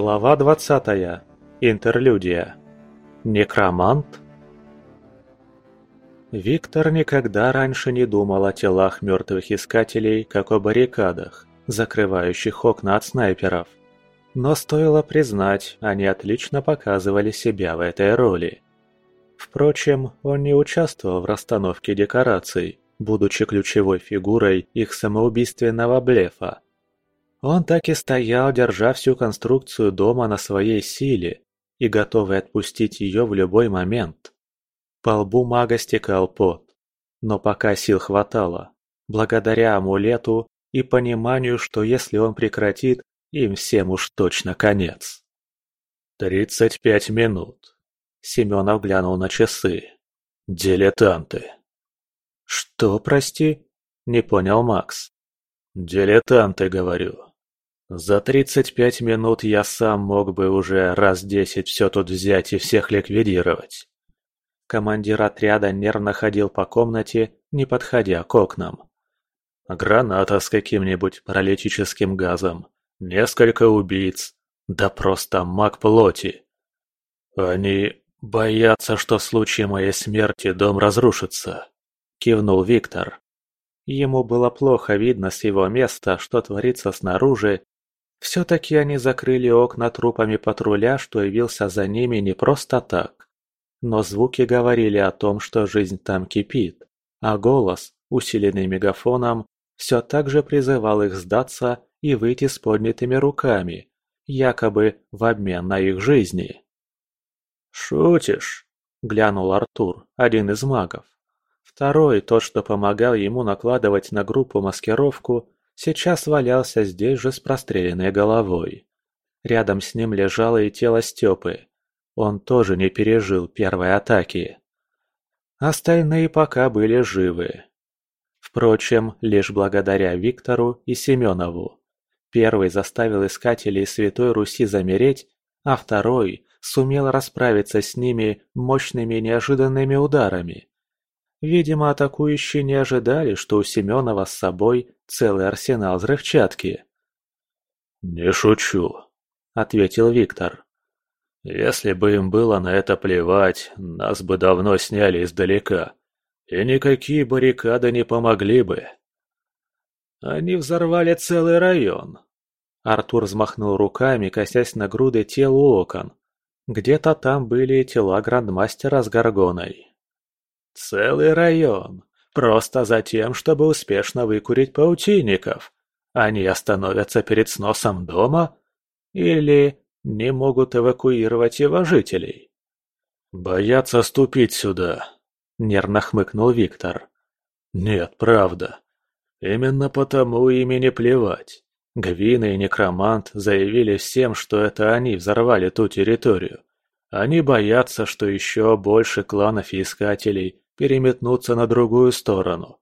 Глава 20. Интерлюдия. Некромант? Виктор никогда раньше не думал о телах мертвых искателей, как о баррикадах, закрывающих окна от снайперов. Но стоило признать, они отлично показывали себя в этой роли. Впрочем, он не участвовал в расстановке декораций, будучи ключевой фигурой их самоубийственного блефа. Он так и стоял, держа всю конструкцию дома на своей силе и готовый отпустить ее в любой момент. По лбу мага стекал пот, но пока сил хватало, благодаря амулету и пониманию, что если он прекратит, им всем уж точно конец. «Тридцать пять минут», — Семенов глянул на часы. «Дилетанты». «Что, прости?» — не понял Макс. «Дилетанты, говорю. За тридцать пять минут я сам мог бы уже раз десять все тут взять и всех ликвидировать. Командир отряда нервно ходил по комнате, не подходя к окнам. Граната с каким-нибудь паралитическим газом, несколько убийц, да просто маг плоти. Они боятся, что в случае моей смерти дом разрушится, кивнул Виктор. Ему было плохо видно с его места, что творится снаружи, все-таки они закрыли окна трупами патруля, что явился за ними не просто так. Но звуки говорили о том, что жизнь там кипит, а голос, усиленный мегафоном, все так же призывал их сдаться и выйти с поднятыми руками, якобы в обмен на их жизни. «Шутишь?» – глянул Артур, один из магов. Второй, тот, что помогал ему накладывать на группу маскировку, сейчас валялся здесь же с простреленной головой. Рядом с ним лежало и тело Степы. Он тоже не пережил первой атаки. Остальные пока были живы. Впрочем, лишь благодаря Виктору и Семенову. Первый заставил искателей Святой Руси замереть, а второй сумел расправиться с ними мощными неожиданными ударами. Видимо, атакующие не ожидали, что у Семенова с собой целый арсенал взрывчатки. «Не шучу», — ответил Виктор. «Если бы им было на это плевать, нас бы давно сняли издалека, и никакие баррикады не помогли бы». «Они взорвали целый район», — Артур взмахнул руками, косясь на груды тел у окон. Где-то там были тела грандмастера с горгоной. Целый район. Просто за тем, чтобы успешно выкурить паутинников. Они остановятся перед сносом дома? Или не могут эвакуировать его жителей? «Боятся ступить сюда», — нервно хмыкнул Виктор. «Нет, правда. Именно потому им и не плевать. Гвина и Некромант заявили всем, что это они взорвали ту территорию. Они боятся, что еще больше кланов и искателей переметнуться на другую сторону.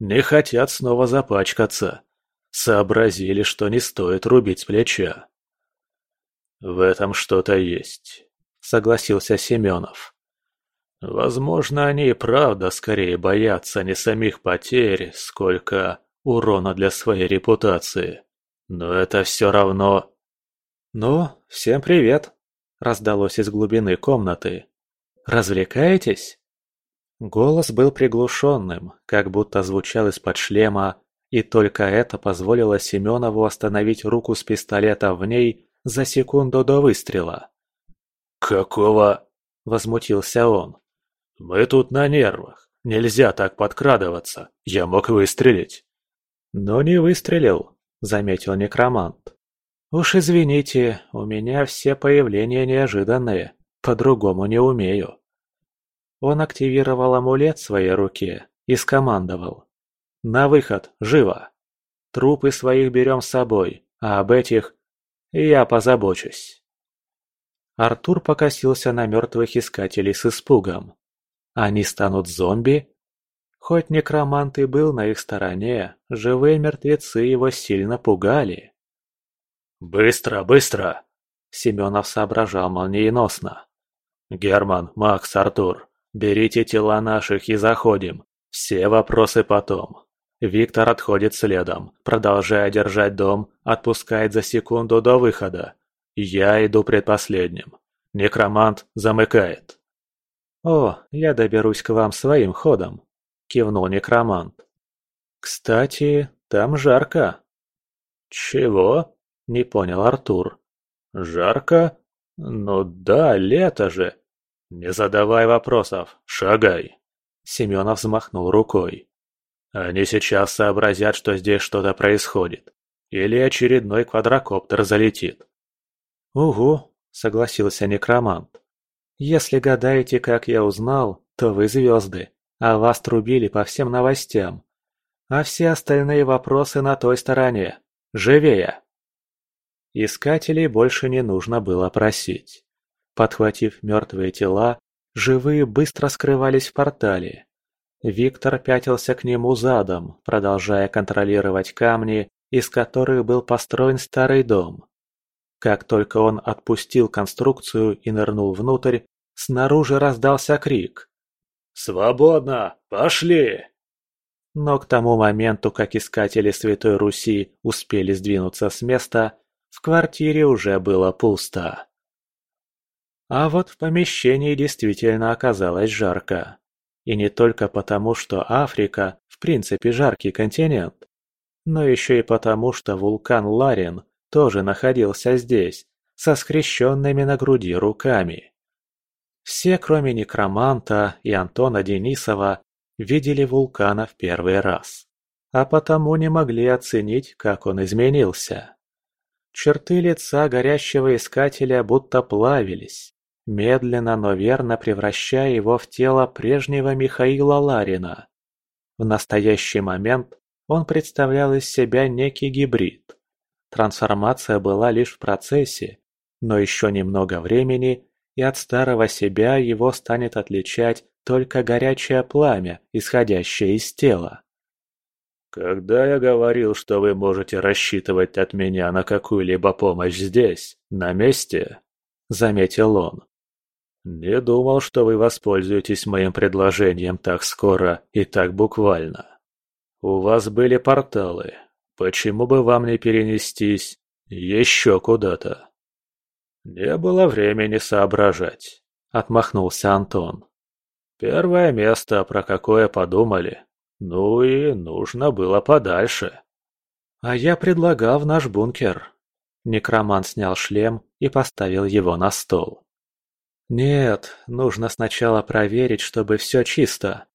Не хотят снова запачкаться. Сообразили, что не стоит рубить плеча. «В этом что-то есть», — согласился Семенов. «Возможно, они и правда скорее боятся не самих потерь, сколько урона для своей репутации. Но это все равно...» «Ну, всем привет!» — раздалось из глубины комнаты. «Развлекаетесь?» Голос был приглушенным, как будто звучал из-под шлема, и только это позволило Семенову остановить руку с пистолета в ней за секунду до выстрела. «Какого?» – возмутился он. «Мы тут на нервах. Нельзя так подкрадываться. Я мог выстрелить». «Но не выстрелил», – заметил некромант. «Уж извините, у меня все появления неожиданные. По-другому не умею». Он активировал амулет в своей руке и скомандовал. «На выход, живо! Трупы своих берем с собой, а об этих я позабочусь». Артур покосился на мертвых искателей с испугом. Они станут зомби? Хоть некромант и был на их стороне, живые мертвецы его сильно пугали. «Быстро, быстро!» Семенов соображал молниеносно. «Герман, Макс, Артур, Берите тела наших и заходим. Все вопросы потом. Виктор отходит следом, продолжая держать дом, отпускает за секунду до выхода. Я иду предпоследним. Некромант замыкает. «О, я доберусь к вам своим ходом», — кивнул некромант. «Кстати, там жарко». «Чего?» — не понял Артур. «Жарко? Ну да, лето же. Не задавай вопросов, шагай». Семенов взмахнул рукой. «Они сейчас сообразят, что здесь что-то происходит. Или очередной квадрокоптер залетит». «Угу», — согласился некромант. «Если гадаете, как я узнал, то вы звезды, а вас трубили по всем новостям. А все остальные вопросы на той стороне. Живее!» Искателей больше не нужно было просить. Подхватив мертвые тела, живые быстро скрывались в портале. Виктор пятился к нему задом, продолжая контролировать камни, из которых был построен старый дом. Как только он отпустил конструкцию и нырнул внутрь, снаружи раздался крик. «Свободно! Пошли!» Но к тому моменту, как искатели Святой Руси успели сдвинуться с места, в квартире уже было пусто. А вот в помещении действительно оказалось жарко. И не только потому, что Африка, в принципе, жаркий континент, но еще и потому, что вулкан Ларин тоже находился здесь, со скрещенными на груди руками. Все, кроме некроманта и Антона Денисова, видели вулкана в первый раз, а потому не могли оценить, как он изменился. Черты лица горящего искателя будто плавились, медленно, но верно превращая его в тело прежнего Михаила Ларина. В настоящий момент он представлял из себя некий гибрид. Трансформация была лишь в процессе, но еще немного времени, и от старого себя его станет отличать только горячее пламя, исходящее из тела. «Когда я говорил, что вы можете рассчитывать от меня на какую-либо помощь здесь, на месте?» – заметил он. «Не думал, что вы воспользуетесь моим предложением так скоро и так буквально. У вас были порталы. Почему бы вам не перенестись еще куда-то?» «Не было времени соображать», — отмахнулся Антон. «Первое место, про какое подумали. Ну и нужно было подальше». «А я предлагал в наш бункер». Некромант снял шлем и поставил его на стол. Нет, нужно сначала проверить, чтобы все чисто.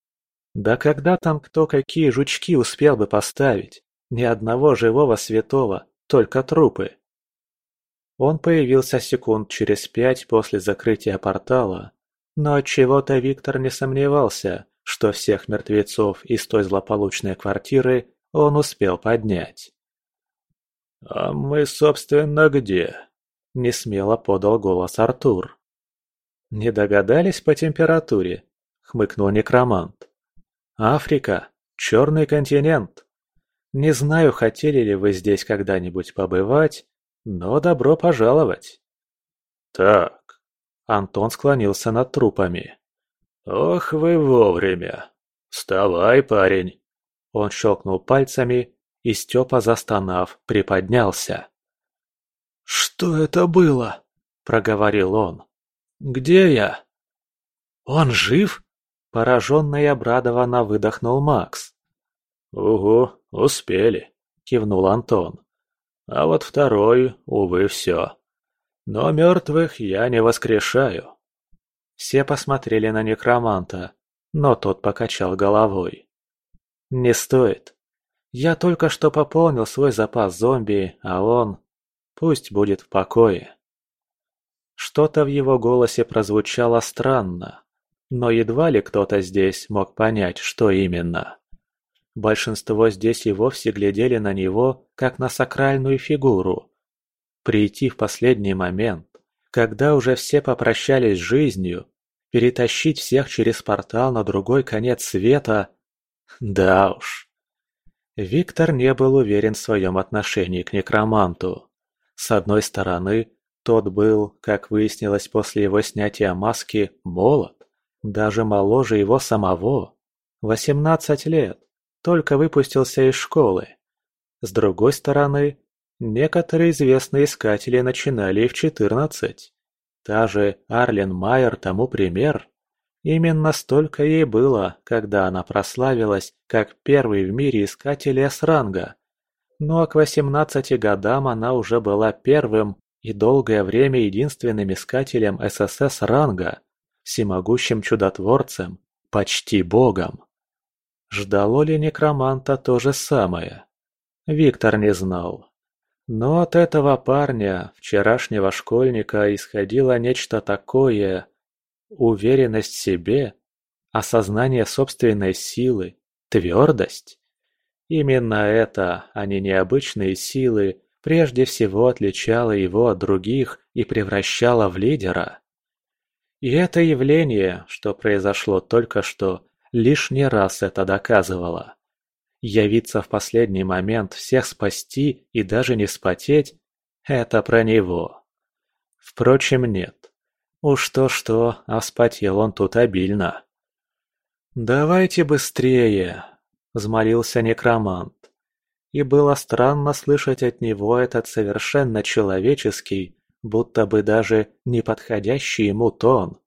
Да когда там кто какие жучки успел бы поставить? Ни одного живого святого, только трупы. Он появился секунд через пять после закрытия портала, но от чего то Виктор не сомневался, что всех мертвецов из той злополучной квартиры он успел поднять. «А мы, собственно, где?» – несмело подал голос Артур. «Не догадались по температуре?» — хмыкнул некромант. «Африка. Черный континент. Не знаю, хотели ли вы здесь когда-нибудь побывать, но добро пожаловать». «Так». Антон склонился над трупами. «Ох вы вовремя! Вставай, парень!» Он щелкнул пальцами, и Степа, застонав, приподнялся. «Что это было?» – проговорил он. Где я?» «Он жив?» – пораженно и обрадованно выдохнул Макс. «Угу, успели», – кивнул Антон. «А вот второй, увы, все. Но мертвых я не воскрешаю». Все посмотрели на некроманта, но тот покачал головой. «Не стоит. Я только что пополнил свой запас зомби, а он... Пусть будет в покое». Что-то в его голосе прозвучало странно, но едва ли кто-то здесь мог понять, что именно. Большинство здесь и вовсе глядели на него, как на сакральную фигуру. Прийти в последний момент, когда уже все попрощались с жизнью, перетащить всех через портал на другой конец света... Да уж. Виктор не был уверен в своем отношении к некроманту. С одной стороны, тот был, как выяснилось после его снятия маски, молод, даже моложе его самого. Восемнадцать лет, только выпустился из школы. С другой стороны, Некоторые известные искатели начинали в четырнадцать. Та же Арлен Майер тому пример. Именно столько ей было, когда она прославилась как первый в мире искатель С-ранга. Ну а к восемнадцати годам она уже была первым и долгое время единственным искателем ССС-ранга, всемогущим чудотворцем, почти богом. Ждало ли некроманта то же самое? Виктор не знал. Но от этого парня, вчерашнего школьника, исходило нечто такое... Уверенность в себе, осознание собственной силы, твердость. Именно это, а не необычные силы, прежде всего отличало его от других и превращало в лидера. И это явление, что произошло только что, лишний раз это доказывало. Явиться в последний момент, всех спасти и даже не спотеть – это про него. Впрочем, нет. Уж то-что, а вспотел он тут обильно. «Давайте быстрее!» – взмолился некромант. И было странно слышать от него этот совершенно человеческий, будто бы даже неподходящий ему тон.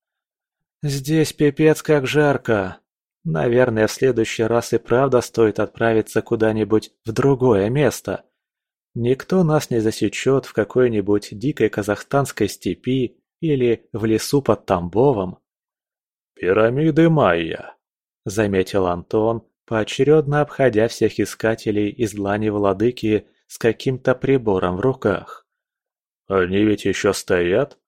«Здесь пипец как жарко!» Наверное, в следующий раз и правда стоит отправиться куда-нибудь в другое место. Никто нас не засечет в какой-нибудь дикой казахстанской степи или в лесу под Тамбовом. «Пирамиды Майя», — заметил Антон, поочередно обходя всех искателей из длани владыки с каким-то прибором в руках. «Они ведь еще стоят?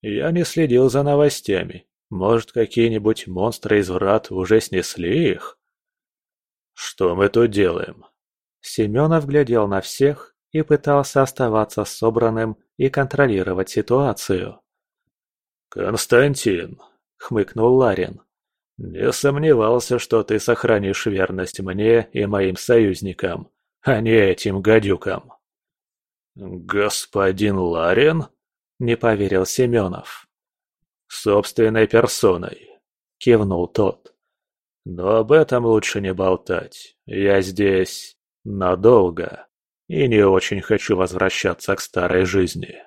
Я не следил за новостями, может, какие-нибудь монстры из врат уже снесли их? Что мы тут делаем? Семенов глядел на всех и пытался оставаться собранным и контролировать ситуацию. «Константин», — хмыкнул Ларин, — «не сомневался, что ты сохранишь верность мне и моим союзникам, а не этим гадюкам». «Господин Ларин?» — не поверил Семенов. «Собственной персоной», — кивнул тот. «Но об этом лучше не болтать. Я здесь надолго и не очень хочу возвращаться к старой жизни».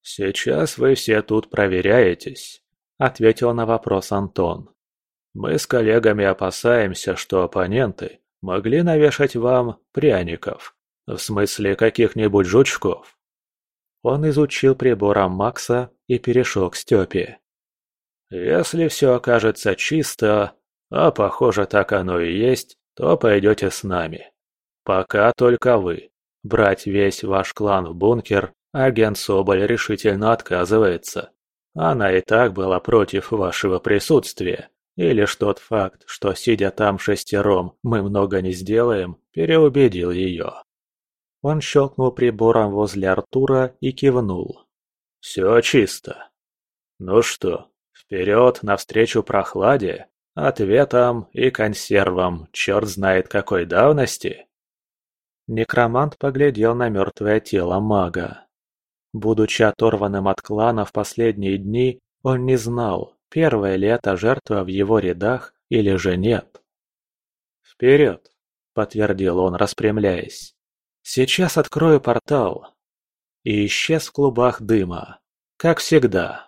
«Сейчас вы все тут проверяетесь», — ответил на вопрос Антон. «Мы с коллегами опасаемся, что оппоненты могли навешать вам пряников, в смысле каких-нибудь жучков. Он изучил прибором Макса и перешел к Степе. «Если все окажется чисто, а похоже так оно и есть, то пойдете с нами. Пока только вы. Брать весь ваш клан в бункер агент Соболь решительно отказывается. Она и так была против вашего присутствия. И лишь тот факт, что сидя там шестером мы много не сделаем, переубедил ее. Он щелкнул прибором возле Артура и кивнул. «Все чисто. Ну что, вперед навстречу прохладе, ответам и консервам черт знает какой давности?» Некромант поглядел на мертвое тело мага. Будучи оторванным от клана в последние дни, он не знал, первая ли это жертва в его рядах или же нет. «Вперед!» – подтвердил он, распрямляясь. Сейчас открою портал. И исчез в клубах дыма. Как всегда.